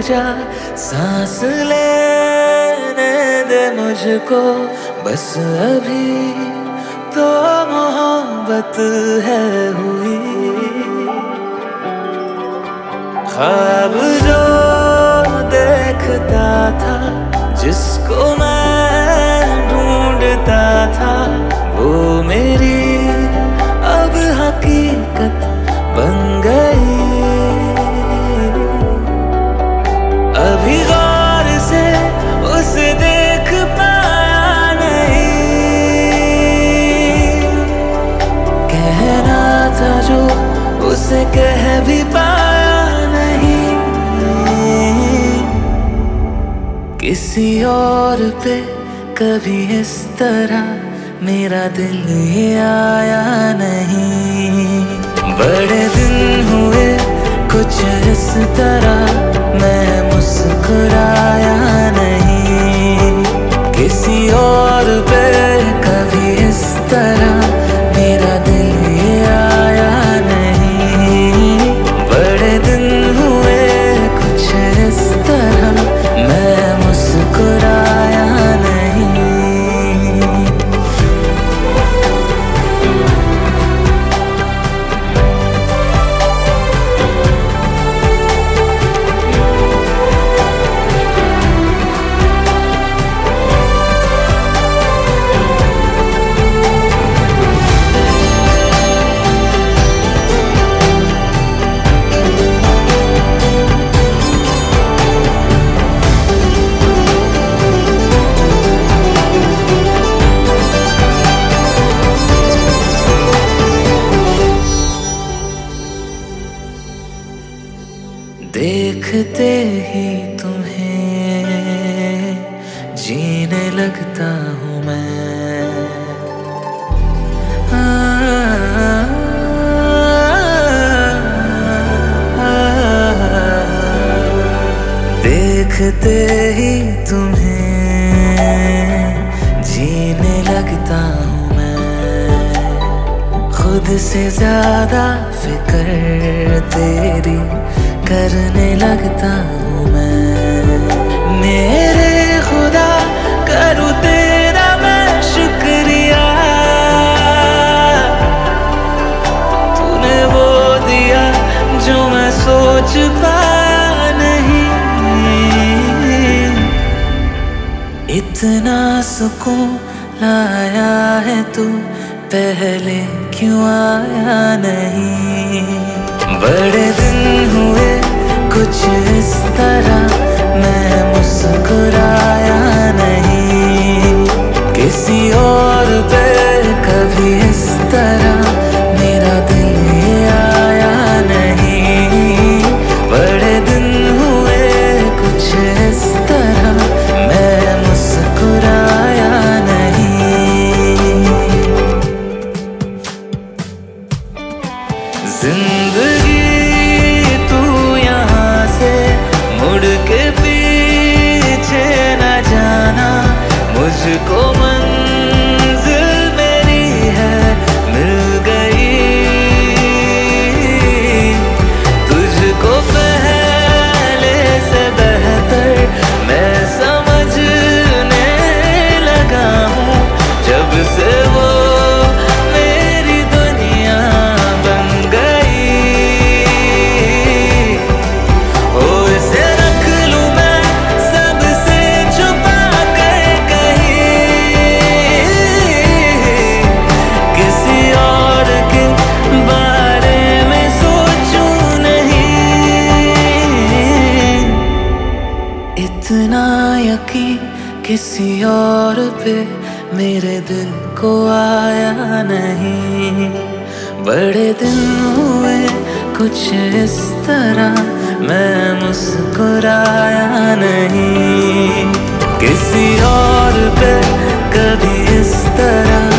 जा। सांस लेने दे मुझको। बस अभी तो मोहब्बत है हुई। ख्वाब जो देखता था, जिसको मैं ढूंढता था, वो मेरी अब हकीकत उसे कह भी पाया नहीं। किसी और पे कभी इस तरह मेरा दिल ये आया नहीं। बड़े दिन हुए कुछ इस तरह मैं मुस्कुराया नहीं। किसी और पे देखते ही तुम्हें, जीने लगता हूँ मैं। देखते ही तुम्हें, जीने लगता हूँ मैं। खुद से ज़्यादा फ़िक्र तेरी करने लगता हूँ मैं। मेरे खुदा करूँ तेरा मैं शुक्रिया। तूने वो दिया जो मैं सोच पाया नहीं। इतना सुकून लाया है तू, पहले क्यों आया नहीं? बड़े दिन हुए कुछ इस तरह मैं मुस्कुराया मुझको यकीन किसी और पे मेरे दिल को आया नहीं। बड़े दिन हुए कुछ इस तरह मैं मुस्कुराया नहीं। किसी और पे कभी इस तरह